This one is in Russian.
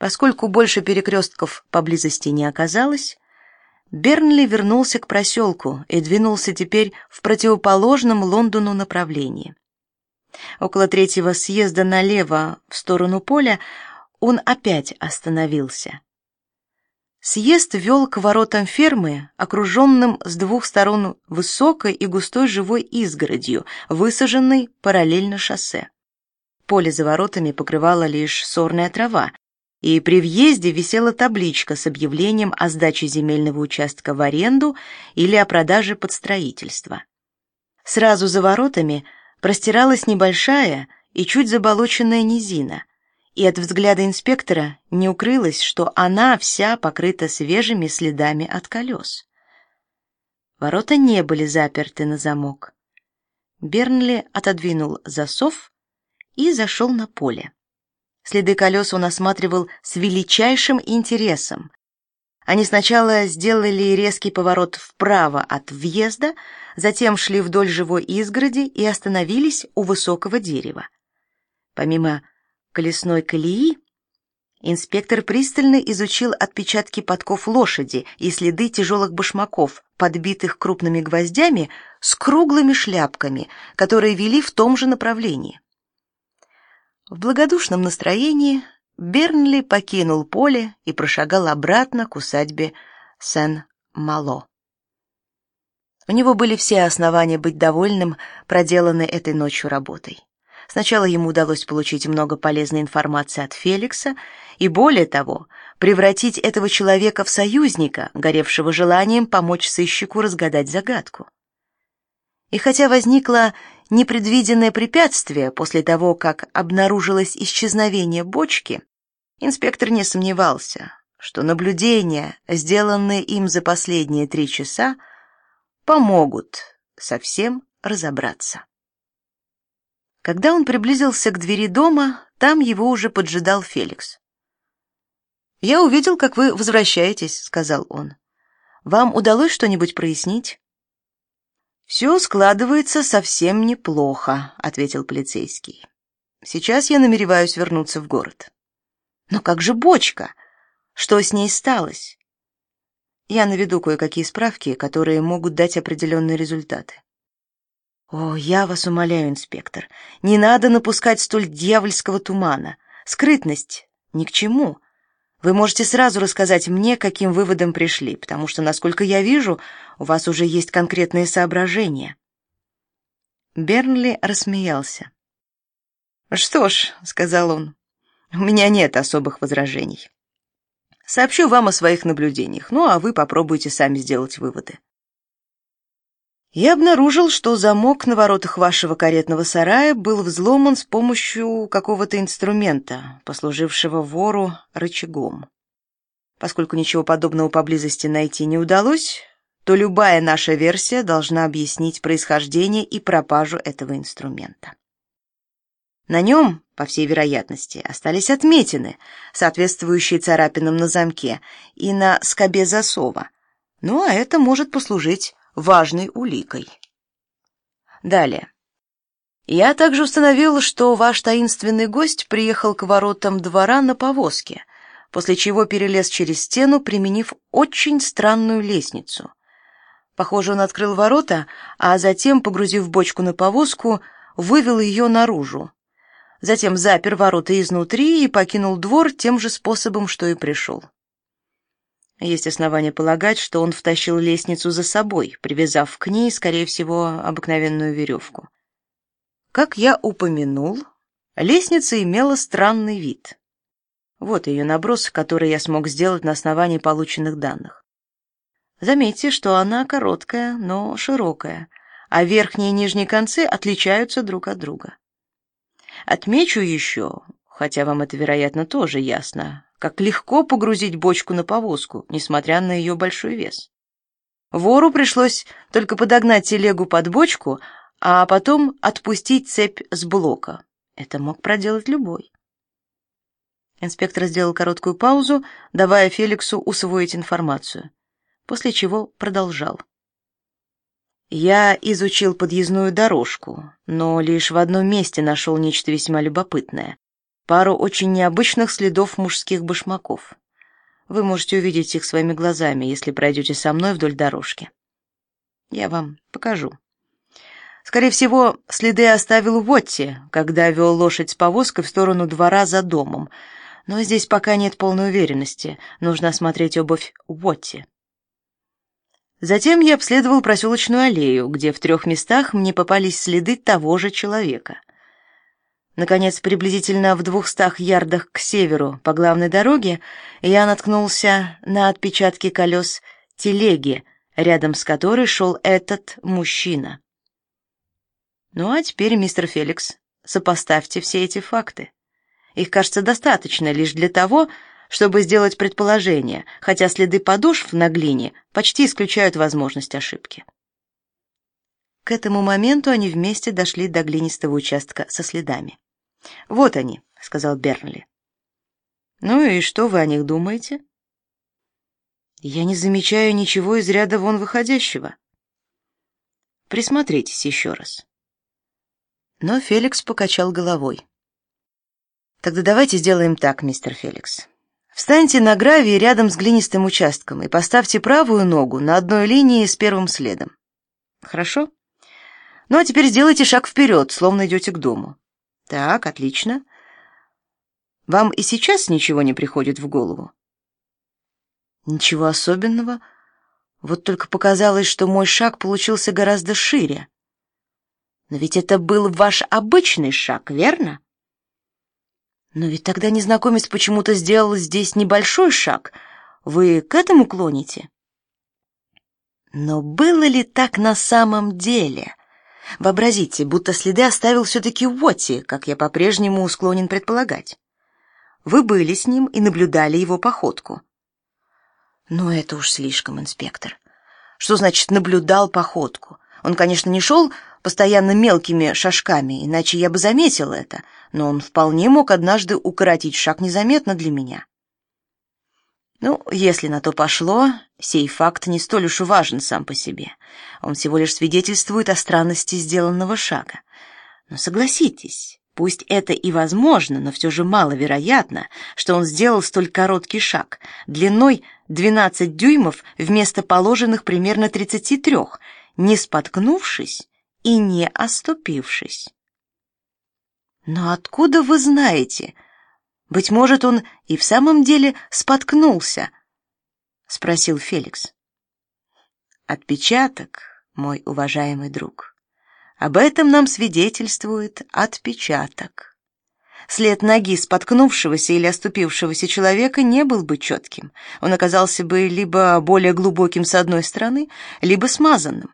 Поскольку больше перекрестков поблизости не оказалось, Бернли вернулся к проселку и двинулся теперь в противоположном Лондону направлении. Около третьего съезда налево в сторону поля он опять остановился. Съезд вел к воротам фермы, окруженным с двух сторон высокой и густой живой изгородью, высаженной параллельно шоссе. Поле за воротами покрывала лишь сорная трава, и при въезде висела табличка с объявлением о сдаче земельного участка в аренду или о продаже под строительство. Сразу за воротами простиралась небольшая и чуть заболоченная низина, и от взгляда инспектора не укрылось, что она вся покрыта свежими следами от колес. Ворота не были заперты на замок. Бернли отодвинул засов и зашел на поле. Следы колес он осматривал с величайшим интересом. Они сначала сделали резкий поворот вправо от въезда, затем шли вдоль живой изгороди и остановились у высокого дерева. Помимо колесной колеи, инспектор пристально изучил отпечатки подков лошади и следы тяжелых башмаков, подбитых крупными гвоздями с круглыми шляпками, которые вели в том же направлении. В благодушном настроении Бернли покинул поле и прошагал обратно к усадьбе Сен-Мало. У него были все основания быть довольным проделанной этой ночью работой. Сначала ему удалось получить много полезной информации от Феликса и, более того, превратить этого человека в союзника, горевшего желанием помочь сыщику разгадать загадку. И хотя возникло непредвиденное препятствие после того, как обнаружилось исчезновение бочки, инспектор не сомневался, что наблюдения, сделанные им за последние три часа, помогут совсем разобраться. Когда он приблизился к двери дома, там его уже поджидал Феликс. «Я увидел, как вы возвращаетесь», — сказал он. «Вам удалось что-нибудь прояснить?» «Все складывается совсем неплохо», — ответил полицейский. «Сейчас я намереваюсь вернуться в город». «Но как же бочка? Что с ней сталось?» «Я наведу кое-какие справки, которые могут дать определенные результаты». «О, я вас умоляю, инспектор, не надо напускать столь дьявольского тумана. Скрытность ни к чему. Вы можете сразу рассказать мне, каким выводам пришли, потому что, насколько я вижу, у вас уже есть конкретные соображения. Бернли рассмеялся. Что ж, сказал он. У меня нет особых возражений. Сообщу вам о своих наблюдениях. Ну, а вы попробуйте сами сделать выводы. Я обнаружил, что замок на воротах вашего каретного сарая был взломан с помощью какого-то инструмента, послужившего вору рычагом. Поскольку ничего подобного поблизости найти не удалось, то любая наша версия должна объяснить происхождение и пропажу этого инструмента. На нем, по всей вероятности, остались отметины, соответствующие царапинам на замке и на скобе засова. Ну, а это может послужить важной уликой. Далее. Я также установил, что ваш таинственный гость приехал к воротам двора на повозке, после чего перелез через стену, применив очень странную лестницу. Похоже, он открыл ворота, а затем, погрузив бочку на повозку, вывел ее наружу. Затем запер ворота изнутри и покинул двор тем же способом, что и пришел. Есть основания полагать, что он втащил лестницу за собой, привязав к ней, скорее всего, обыкновенную веревку. Как я упомянул, лестница имела странный вид. Вот ее наброс, который я смог сделать на основании полученных данных. Заметьте, что она короткая, но широкая, а верхние и нижние концы отличаются друг от друга. Отмечу еще, хотя вам это, вероятно, тоже ясно, как легко погрузить бочку на повозку, несмотря на ее большой вес. Вору пришлось только подогнать телегу под бочку, а потом отпустить цепь с блока. Это мог проделать любой. Инспектор сделал короткую паузу, давая Феликсу усвоить информацию, после чего продолжал. Я изучил подъездную дорожку, но лишь в одном месте нашел нечто весьма любопытное пару очень необычных следов мужских башмаков. Вы можете увидеть их своими глазами, если пройдете со мной вдоль дорожки. Я вам покажу. Скорее всего, следы оставил Вотти, когда вел лошадь с повозкой в сторону двора за домом. Но здесь пока нет полной уверенности. Нужно осмотреть обувь Вотти. Затем я обследовал проселочную аллею, где в трех местах мне попались следы того же человека. Наконец, приблизительно в двухстах ярдах к северу по главной дороге я наткнулся на отпечатки колес телеги, рядом с которой шел этот мужчина. Ну а теперь, мистер Феликс, сопоставьте все эти факты. Их, кажется, достаточно лишь для того, чтобы сделать предположение, хотя следы подошв на глине почти исключают возможность ошибки. К этому моменту они вместе дошли до глинистого участка со следами. «Вот они», — сказал Бернли. «Ну и что вы о них думаете?» «Я не замечаю ничего из ряда вон выходящего». «Присмотритесь еще раз». Но Феликс покачал головой. «Тогда давайте сделаем так, мистер Феликс. Встаньте на гравии рядом с глинистым участком и поставьте правую ногу на одной линии с первым следом. Хорошо? Ну а теперь сделайте шаг вперед, словно идете к дому. Так, отлично. Вам и сейчас ничего не приходит в голову? Ничего особенного. Вот только показалось, что мой шаг получился гораздо шире. Но ведь это был ваш обычный шаг, верно? Но ведь тогда незнакомец почему-то сделал здесь небольшой шаг. Вы к этому клоните? Но было ли так на самом деле? Вообразите, будто следы оставил все-таки Уотти, как я по-прежнему склонен предполагать. Вы были с ним и наблюдали его походку. Но это уж слишком, инспектор. Что значит наблюдал походку? Он, конечно, не шел постоянно мелкими шажками, иначе я бы заметил это, но он вполне мог однажды укоротить шаг незаметно для меня. Ну, если на то пошло, сей факт не столь уж важен сам по себе. Он всего лишь свидетельствует о странности сделанного шага. Но согласитесь, пусть это и возможно, но все же маловероятно, что он сделал столь короткий шаг, длиной 12 дюймов вместо положенных примерно 33, не споткнувшись и не оступившись. Но откуда вы знаете? Быть может, он и в самом деле споткнулся, спросил Феликс. Отпечаток, мой уважаемый друг. Об этом нам свидетельствует отпечаток. След ноги споткнувшегося или оступившегося человека не был бы четким. Он оказался бы либо более глубоким с одной стороны, либо смазанным.